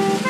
Munsuro,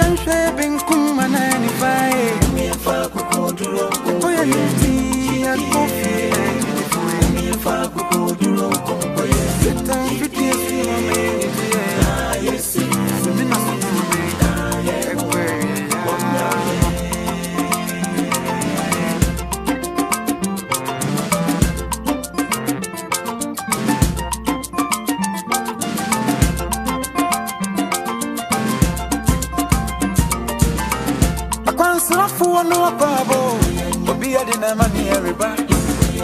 Benkum manani fae. Mi fa kukoduro nkunkoye. Oya nti akofi akwansrafoɔ no akwaabo obi ade na ma ne ɛreba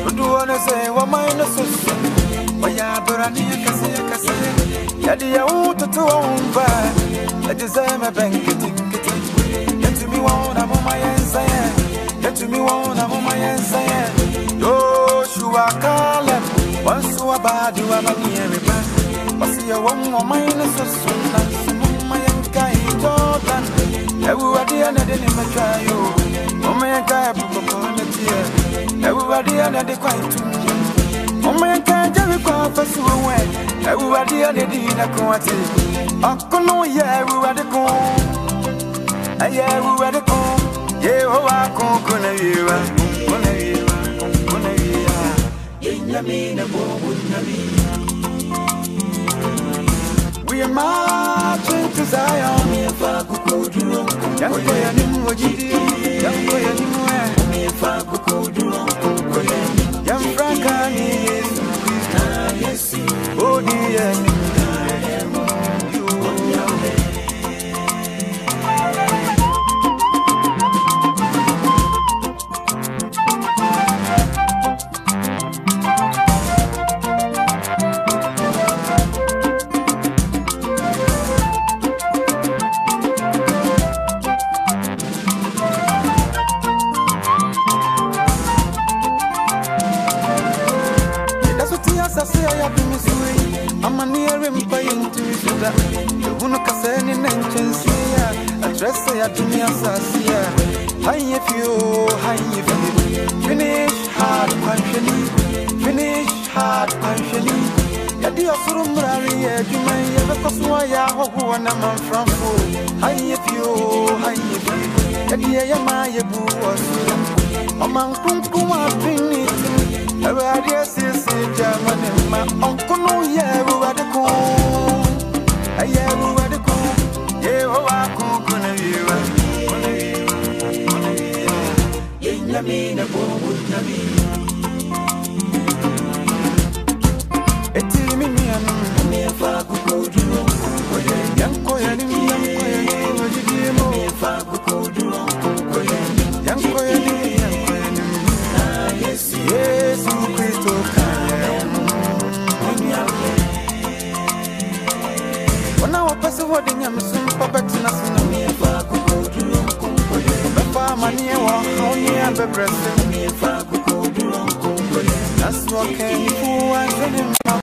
dodoɔ no sɛ wɔman no so so ɔyɛ abrane akɛse akɛse yɛde yɛ wo toto wɔ wo mpa ɛgye sɛ mɛbɛn nketenkete yɛtumi wɔ wo na moma yɛnsa yɛ yɛtumi wɔ wo na moma yɛnsa yɛ yosua kaleb wɔnso abaade wa ma ne ɛreba ɔse yɛwɔ wo ɔman no so so na nso moma yɛnkae jordan Everybody and the name of Chayo. Oh my God, Everybody and the quiet. Oh my God, Jerry Crawford, so away. Everybody and the Dina Quati. Uncle, yeah, everybody go. Aye, everybody go. Yeah, oh, I can't go na viva. Gonna viva, gonna viva. Yamina, Bobo, We are marching to Zion. And Koduro. Young boy, I knew what say. I have been sweet. I'm a near him by intuition. The one who can say any mentions here. I dress I do me as I see. Hi, if you, hi, if you finish hard, punching. Finish hard, punching. Yadi osuru mrari edwuma yebe koswa ya hoho na manframfo Hi if you, hi if you Yadi ya ma Oman kunkum afinitim Everybody says Germany ma onkono ye everybody ko. Aye everybody ko. Eti wapese wode nyame so mpa bɛtena so na meɛfa kokoduro nkonkoyɛ bɛfa amanneɛ wɔ haw ne abɛbrɛ sɛ meɛfa kokoduro nkonkoyɛ naso walking, who and